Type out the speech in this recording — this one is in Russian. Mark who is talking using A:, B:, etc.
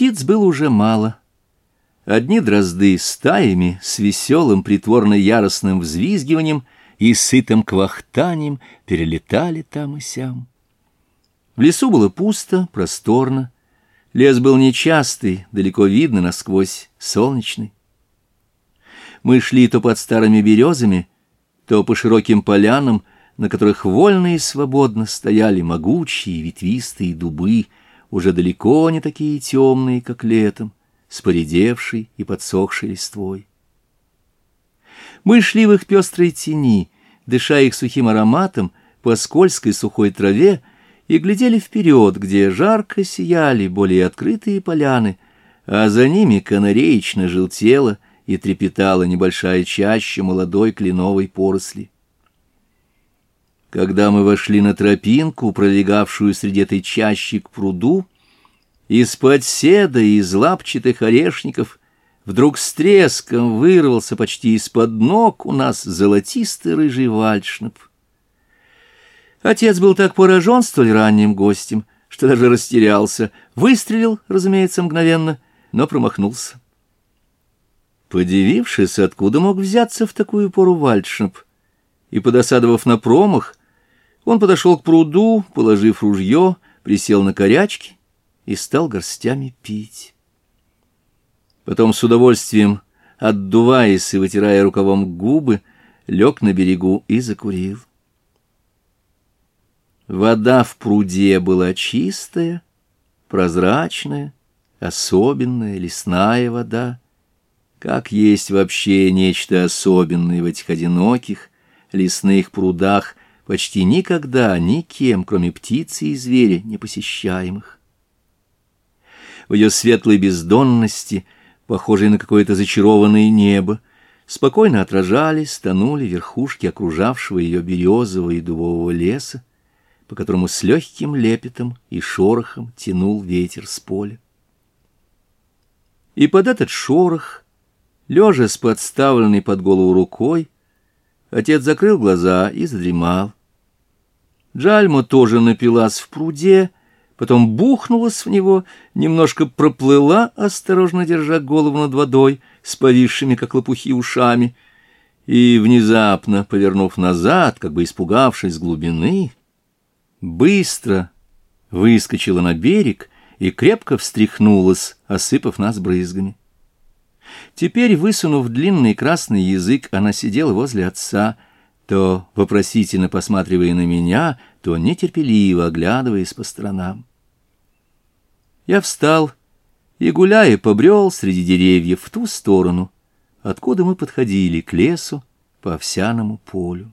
A: Птиц было уже мало. Одни дрозды стаями с веселым притворно-яростным взвизгиванием и сытым квахтанием перелетали там и сям. В лесу было пусто, просторно. Лес был нечастый, далеко видно насквозь, солнечный. Мы шли то под старыми березами, то по широким полянам, на которых вольно и свободно стояли могучие ветвистые дубы — уже далеко не такие темные, как летом, с поредевшей и подсохшей листвой. Мы шли в их пестрой тени, дыша их сухим ароматом по скользкой сухой траве, и глядели вперед, где жарко сияли более открытые поляны, а за ними канареечно желтела и трепетала небольшая чаща молодой кленовой поросли. Когда мы вошли на тропинку, пролегавшую среди этой чащи к пруду, из-под седа и из лапчатых орешников вдруг с треском вырвался почти из-под ног у нас золотистый рыжий вальшнеп. Отец был так поражен столь ранним гостем, что даже растерялся. Выстрелил, разумеется, мгновенно, но промахнулся. Подивившись, откуда мог взяться в такую пору вальшнеп, и подосадовав на промах, он подошел к пруду, положив ружье, присел на корячки и стал горстями пить. Потом с удовольствием, отдуваясь и вытирая рукавом губы, лег на берегу и закурил. Вода в пруде была чистая, прозрачная, особенная лесная вода, как есть вообще нечто особенное в этих одиноких лесных прудах, почти никогда никем, кроме птицы и зверя, не посещаемых. В ее светлой бездонности, похожей на какое-то зачарованное небо, спокойно отражались, тонули верхушки окружавшего ее березового и дубового леса, по которому с легким лепетом и шорохом тянул ветер с поля. И под этот шорох, лежа с подставленной под голову рукой, Отец закрыл глаза и задремал. Джальма тоже напилась в пруде, потом бухнулась в него, немножко проплыла, осторожно держа голову над водой, с повисшими, как лопухи, ушами, и, внезапно, повернув назад, как бы испугавшись глубины, быстро выскочила на берег и крепко встряхнулась, осыпав нас брызгами. Теперь, высунув длинный красный язык, она сидела возле отца, то вопросительно посматривая на меня, то нетерпеливо оглядываясь по сторонам. Я встал и, гуляя, побрел среди деревьев в ту сторону, откуда мы подходили к лесу по овсяному полю.